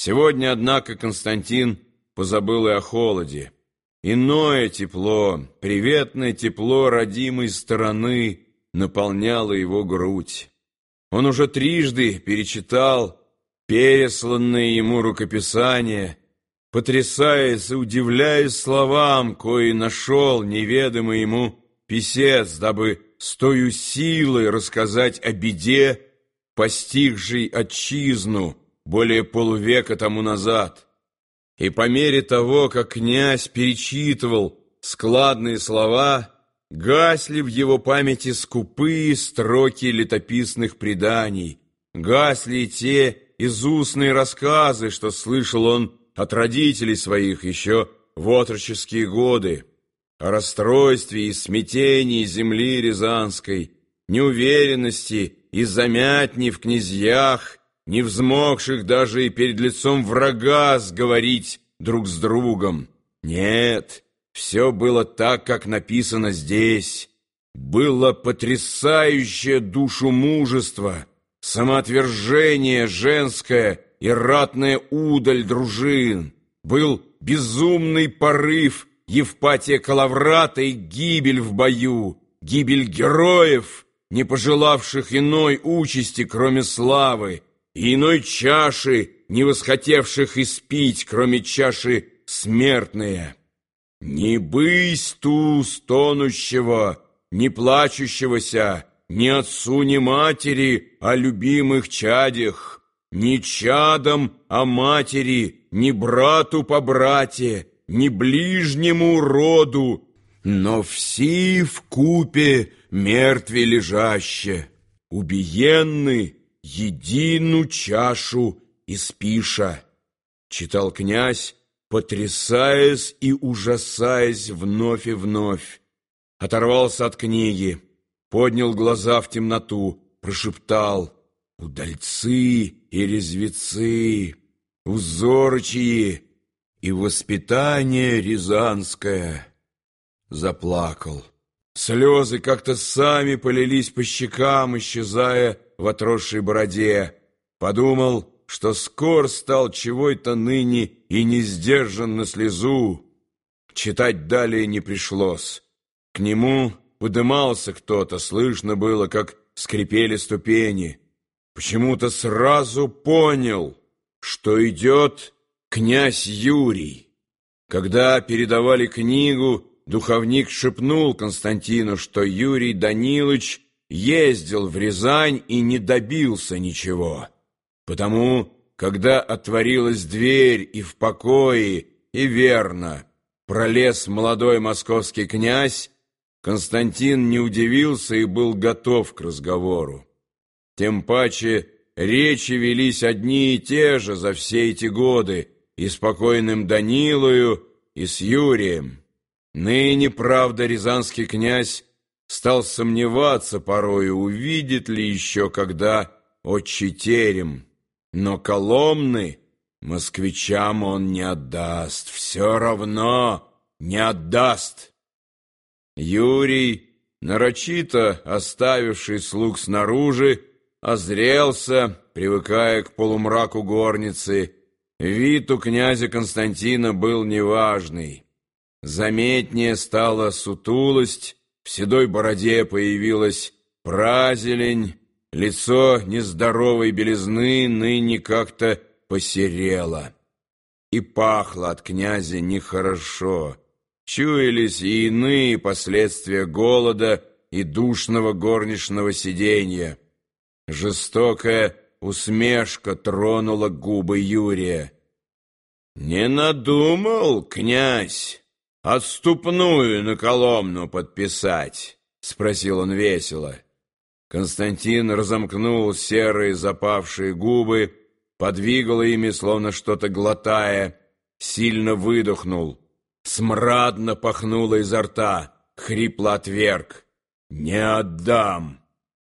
Сегодня, однако, Константин позабыл и о холоде. Иное тепло, приветное тепло родимой стороны наполняло его грудь. Он уже трижды перечитал пересланные ему рукописания, потрясаясь и удивляясь словам, кои нашел неведомый ему писец, дабы с той силой рассказать о беде, постигшей отчизну более полувека тому назад. И по мере того, как князь перечитывал складные слова, гасли в его памяти скупые строки летописных преданий, гасли те изустные рассказы, что слышал он от родителей своих еще в отроческие годы, о расстройстве и смятении земли Рязанской, неуверенности и замятни в князьях, не взмокших даже и перед лицом врага сговорить друг с другом. Нет, все было так, как написано здесь. Было потрясающее душу мужество, самоотвержение женское и ратная удаль дружин. Был безумный порыв Евпатия Калаврата и гибель в бою, гибель героев, не пожелавших иной участи, кроме славы, иной чаши, не восхотевших испить, кроме чаши смертные. Не бысь ту стонущего, не плачущегося, ни отцу, ни матери, о любимых чадях, ни чадом о матери, ни брату по брате, ни ближнему роду, но все в купе мертве лежаще, убиенны едину чашу испиша. Читал князь, потрясаясь и ужасаясь вновь и вновь. Оторвался от книги, поднял глаза в темноту, прошептал «Удальцы и резвецы, узорчие, и воспитание рязанское. Заплакал. Слезы как-то сами полились по щекам, исчезая в отросшей бороде. Подумал, что скор стал чего-то ныне и не сдержан на слезу. Читать далее не пришлось. К нему подымался кто-то, слышно было, как скрипели ступени. Почему-то сразу понял, что идет князь Юрий. Когда передавали книгу, духовник шепнул Константину, что Юрий Данилович ездил в Рязань и не добился ничего. Потому, когда отворилась дверь и в покое, и верно, пролез молодой московский князь, Константин не удивился и был готов к разговору. Тем паче речи велись одни и те же за все эти годы, и спокойным Данилою, и с Юрием. Ныне, правда, рязанский князь стал сомневаться порою, увидит ли еще когда отчий терем. Но Коломны москвичам он не отдаст, все равно не отдаст. Юрий, нарочито оставивший слуг снаружи, озрелся, привыкая к полумраку горницы, Вид у князя Константина был неважный. Заметнее стала сутулость, в седой бороде появилась празелень, лицо нездоровой белизны ныне как-то посерело. И пахло от князя нехорошо. Чуялись и иные последствия голода и душного горничного сиденья. Жестокая усмешка тронула губы Юрия. «Не надумал, князь, отступную на Коломну подписать?» — спросил он весело. Константин разомкнул серые запавшие губы, подвигал ими, словно что-то глотая, сильно выдохнул. Смрадно пахнуло изо рта, хрипло отверг. «Не отдам!»